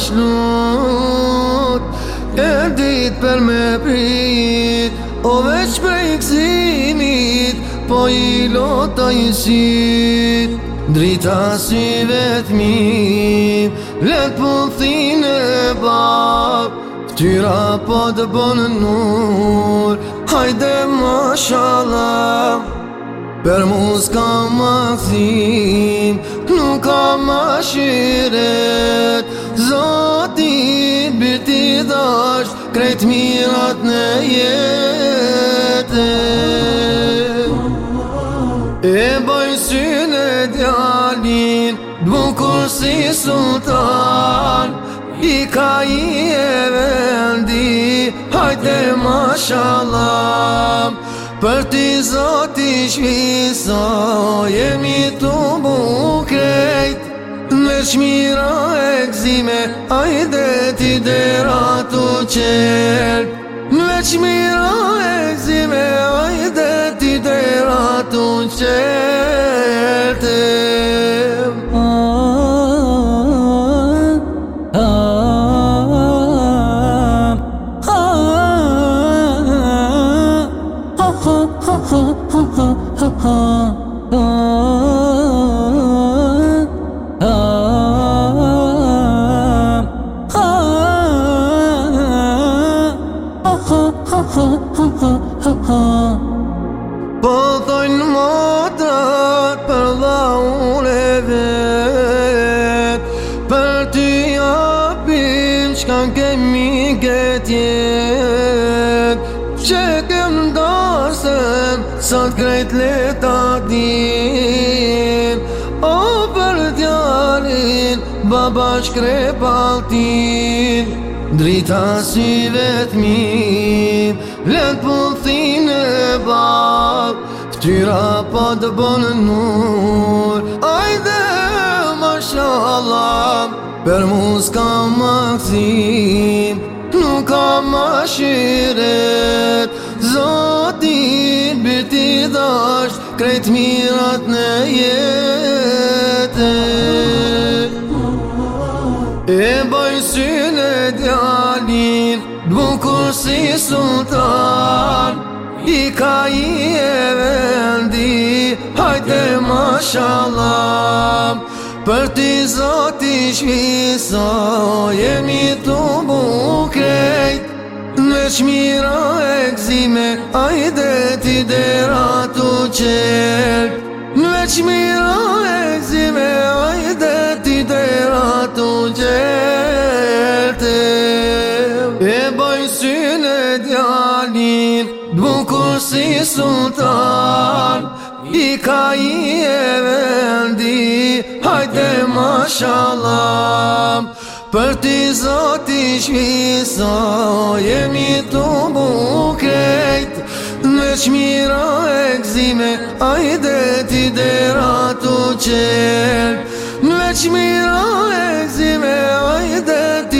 shnut E dit për me prit O veç për i Po i lota i sit Drita si vetmi mim Let pëthin e bab Këtyra po të bonë nur Hajde ma shalam Për mu s'ka ma thim Nuk ka ma shire dash Krejt mirat në jetë E bëj syne djalin Bukur si sultan I ka i e vendi Hajte ma shalam Për ti zot shvisa Jemi të bukrejt Në shmira Zime ajde ti dhe ratu qërë Nveç mi la e zime Ajde ti dhe ratu qërë Po thojnë më të për dha ule vetë Për ty apim që kanë kemi këtjet Që kemë ndasën sa të krejt leta din O për tjarin baba shkrepaltin Drita si vetë mirë Lëtë pëllëthi po në bab Ftyra pa të bënë nur Ajde, mashallah Për mu s'ka më këthim Nuk ka më shiret Zotin bërë ti dhash Krejt mirat në jetë E bëjë syrë Bukur si sultan I ka i e vendi Hajde ma shalam Për ti zati shmisa Jemi të bukejt Në shmira e gzime Ajde ti dera të qelp Në shmira E bëjë syne djalin, bukur si sultan I ka i e vendi, Hajde ma shalam Për ti zot i shviso, jemi të bukrejt Në qmira e gzime, hajte ti dhe ratu qelë Në qmira e gzime, hajte ti dhe ratu